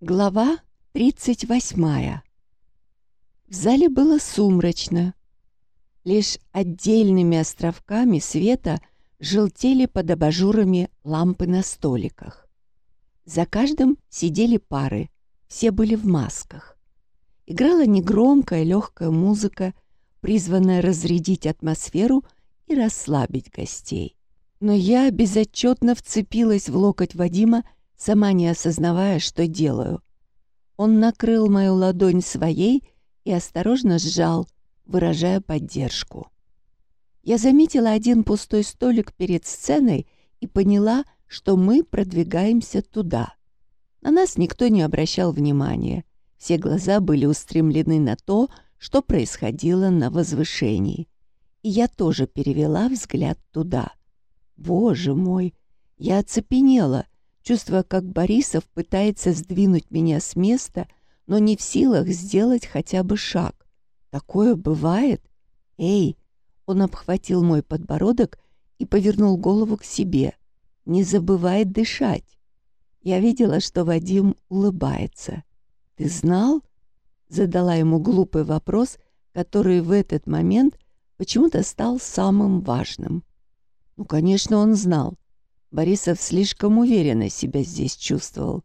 Глава 38. В зале было сумрачно. Лишь отдельными островками света желтели под абажурами лампы на столиках. За каждым сидели пары, все были в масках. Играла негромкая легкая музыка, призванная разрядить атмосферу и расслабить гостей. Но я безотчетно вцепилась в локоть Вадима, сама не осознавая, что делаю. Он накрыл мою ладонь своей и осторожно сжал, выражая поддержку. Я заметила один пустой столик перед сценой и поняла, что мы продвигаемся туда. На нас никто не обращал внимания. Все глаза были устремлены на то, что происходило на возвышении. И я тоже перевела взгляд туда. Боже мой! Я оцепенела — чувствуя, как Борисов пытается сдвинуть меня с места, но не в силах сделать хотя бы шаг. Такое бывает? Эй! Он обхватил мой подбородок и повернул голову к себе. Не забывай дышать. Я видела, что Вадим улыбается. «Ты знал?» Задала ему глупый вопрос, который в этот момент почему-то стал самым важным. Ну, конечно, он знал. Борисов слишком уверенно себя здесь чувствовал.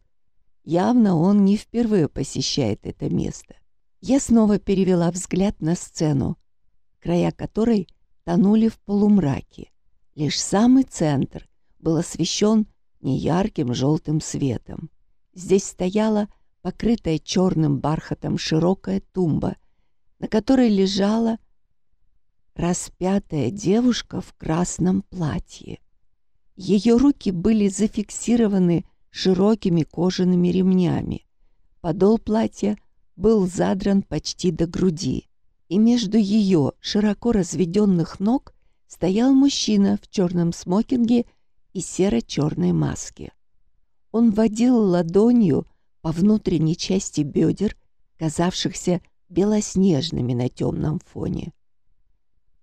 Явно он не впервые посещает это место. Я снова перевела взгляд на сцену, края которой тонули в полумраке. Лишь самый центр был освещен неярким желтым светом. Здесь стояла покрытая черным бархатом широкая тумба, на которой лежала распятая девушка в красном платье. Ее руки были зафиксированы широкими кожаными ремнями. Подол платья был задран почти до груди, и между ее широко разведенных ног стоял мужчина в черном смокинге и серо-черной маске. Он водил ладонью по внутренней части бедер, казавшихся белоснежными на темном фоне.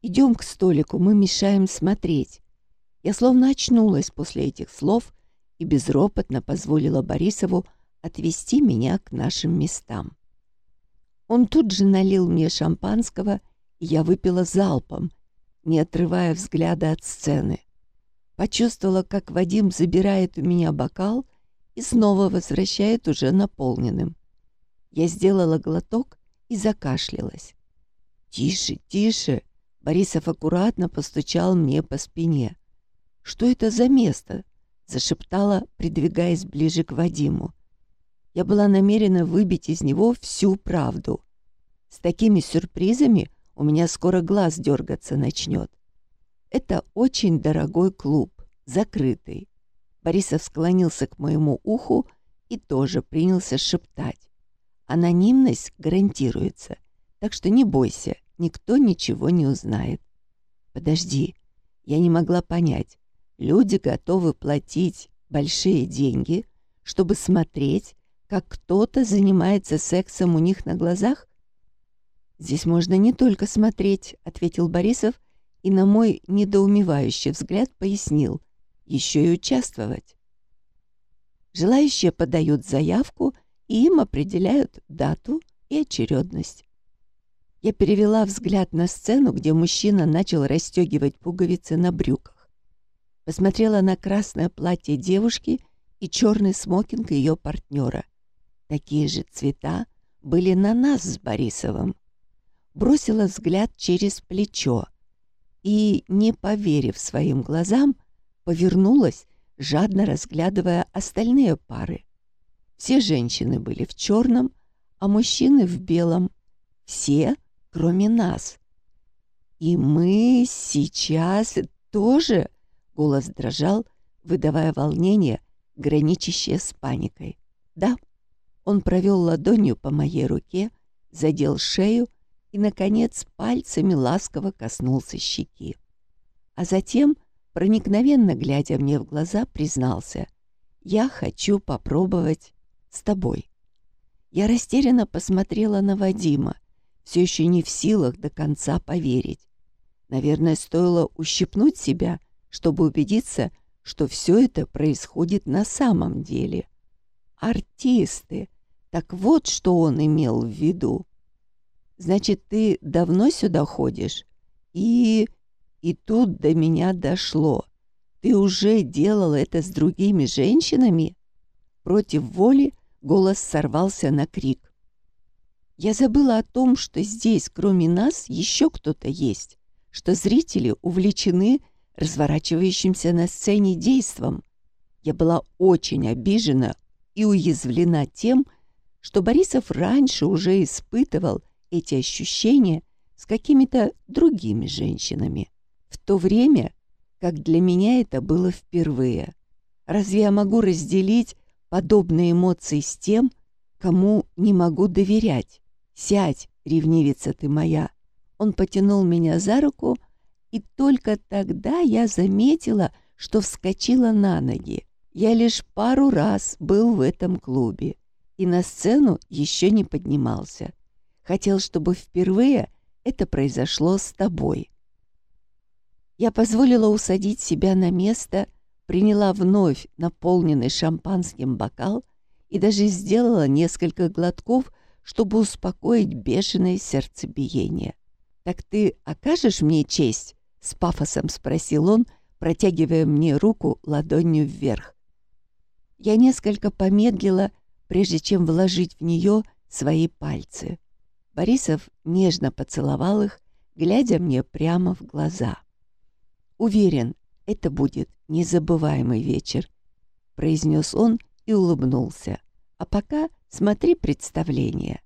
«Идем к столику, мы мешаем смотреть», я словно очнулась после этих слов и безропотно позволила Борисову отвести меня к нашим местам. Он тут же налил мне шампанского, и я выпила залпом, не отрывая взгляда от сцены. Почувствовала, как Вадим забирает у меня бокал и снова возвращает уже наполненным. Я сделала глоток и закашлялась. «Тише, тише!» Борисов аккуратно постучал мне по спине. «Что это за место?» — зашептала, придвигаясь ближе к Вадиму. Я была намерена выбить из него всю правду. С такими сюрпризами у меня скоро глаз дергаться начнет. Это очень дорогой клуб, закрытый. Борисов склонился к моему уху и тоже принялся шептать. Анонимность гарантируется, так что не бойся, никто ничего не узнает. Подожди, я не могла понять, Люди готовы платить большие деньги, чтобы смотреть, как кто-то занимается сексом у них на глазах? «Здесь можно не только смотреть», — ответил Борисов и на мой недоумевающий взгляд пояснил, еще и участвовать. Желающие подают заявку, и им определяют дату и очередность. Я перевела взгляд на сцену, где мужчина начал расстегивать пуговицы на брюках посмотрела на красное платье девушки и черный смокинг ее партнера. Такие же цвета были на нас с Борисовым. Бросила взгляд через плечо и, не поверив своим глазам, повернулась, жадно разглядывая остальные пары. Все женщины были в черном, а мужчины в белом. Все, кроме нас. И мы сейчас тоже Голос дрожал, выдавая волнение, граничащее с паникой. «Да». Он провел ладонью по моей руке, задел шею и, наконец, пальцами ласково коснулся щеки. А затем, проникновенно глядя мне в глаза, признался, «Я хочу попробовать с тобой». Я растерянно посмотрела на Вадима, все еще не в силах до конца поверить. Наверное, стоило ущипнуть себя — чтобы убедиться, что все это происходит на самом деле. Артисты, Так вот, что он имел в виду. Значит, ты давно сюда ходишь? И... И тут до меня дошло. Ты уже делал это с другими женщинами? Против воли голос сорвался на крик. Я забыла о том, что здесь, кроме нас, еще кто-то есть, что зрители увлечены разворачивающимся на сцене действом. Я была очень обижена и уязвлена тем, что Борисов раньше уже испытывал эти ощущения с какими-то другими женщинами. В то время, как для меня это было впервые. Разве я могу разделить подобные эмоции с тем, кому не могу доверять? Сядь, ревнивица ты моя. Он потянул меня за руку, и только тогда я заметила, что вскочила на ноги. Я лишь пару раз был в этом клубе и на сцену еще не поднимался. Хотел, чтобы впервые это произошло с тобой. Я позволила усадить себя на место, приняла вновь наполненный шампанским бокал и даже сделала несколько глотков, чтобы успокоить бешеное сердцебиение. «Так ты окажешь мне честь?» — с пафосом спросил он, протягивая мне руку ладонью вверх. Я несколько помедлила, прежде чем вложить в нее свои пальцы. Борисов нежно поцеловал их, глядя мне прямо в глаза. «Уверен, это будет незабываемый вечер», — произнес он и улыбнулся. «А пока смотри представление».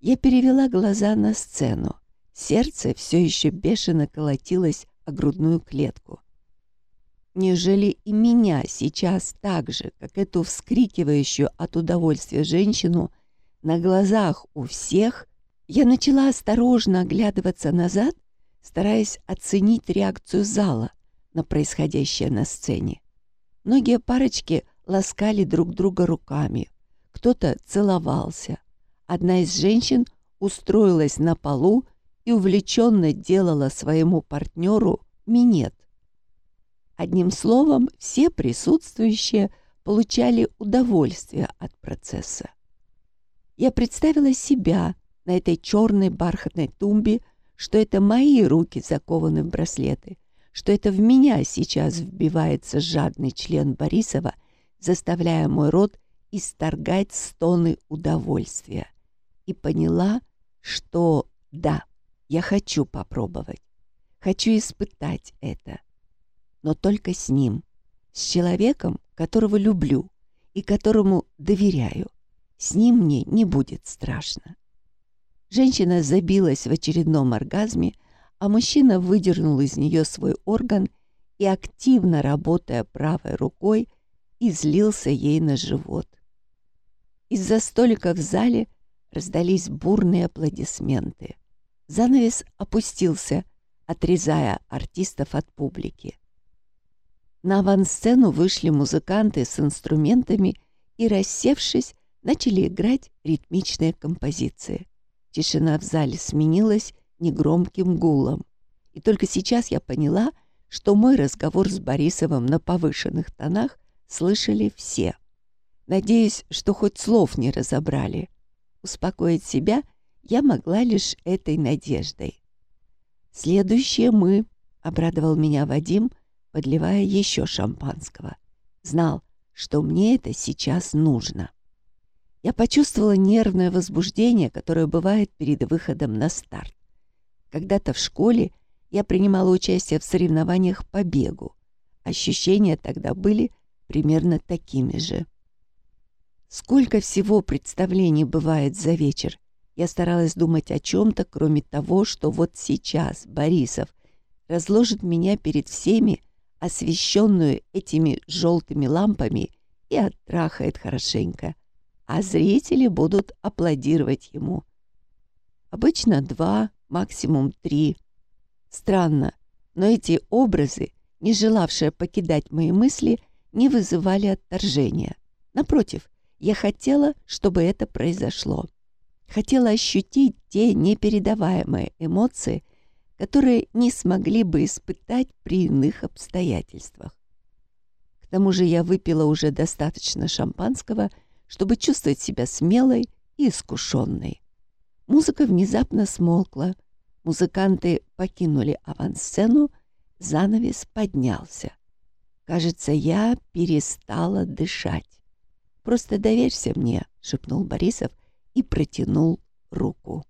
Я перевела глаза на сцену. Сердце все еще бешено колотилось о грудную клетку. Неужели и меня сейчас так же, как эту вскрикивающую от удовольствия женщину, на глазах у всех, я начала осторожно оглядываться назад, стараясь оценить реакцию зала на происходящее на сцене. Многие парочки ласкали друг друга руками, кто-то целовался. Одна из женщин устроилась на полу и увлеченно делала своему партнеру минет. Одним словом, все присутствующие получали удовольствие от процесса. Я представила себя на этой черной бархатной тумбе, что это мои руки закованы в браслеты, что это в меня сейчас вбивается жадный член Борисова, заставляя мой рот исторгать стоны удовольствия. И поняла, что да, я хочу попробовать, хочу испытать это но только с ним, с человеком, которого люблю и которому доверяю. С ним мне не будет страшно. Женщина забилась в очередном оргазме, а мужчина выдернул из нее свой орган и, активно работая правой рукой, излился ей на живот. Из-за столика в зале раздались бурные аплодисменты. Занавес опустился, отрезая артистов от публики. На авансцену вышли музыканты с инструментами и, рассевшись, начали играть ритмичные композиции. Тишина в зале сменилась негромким гулом. И только сейчас я поняла, что мой разговор с Борисовым на повышенных тонах слышали все. Надеюсь, что хоть слов не разобрали. Успокоить себя я могла лишь этой надеждой. «Следующее мы», — обрадовал меня Вадим, — подливая еще шампанского. Знал, что мне это сейчас нужно. Я почувствовала нервное возбуждение, которое бывает перед выходом на старт. Когда-то в школе я принимала участие в соревнованиях по бегу. Ощущения тогда были примерно такими же. Сколько всего представлений бывает за вечер. Я старалась думать о чем-то, кроме того, что вот сейчас Борисов разложит меня перед всеми освещенную этими желтыми лампами, и оттрахает хорошенько, а зрители будут аплодировать ему. Обычно два, максимум три. Странно, но эти образы, не желавшие покидать мои мысли, не вызывали отторжения. Напротив, я хотела, чтобы это произошло. Хотела ощутить те непередаваемые эмоции, которые не смогли бы испытать при иных обстоятельствах. К тому же я выпила уже достаточно шампанского, чтобы чувствовать себя смелой и искушенной. Музыка внезапно смолкла, музыканты покинули авансцену, занавес поднялся. Кажется, я перестала дышать. «Просто доверься мне», — шепнул Борисов и протянул руку.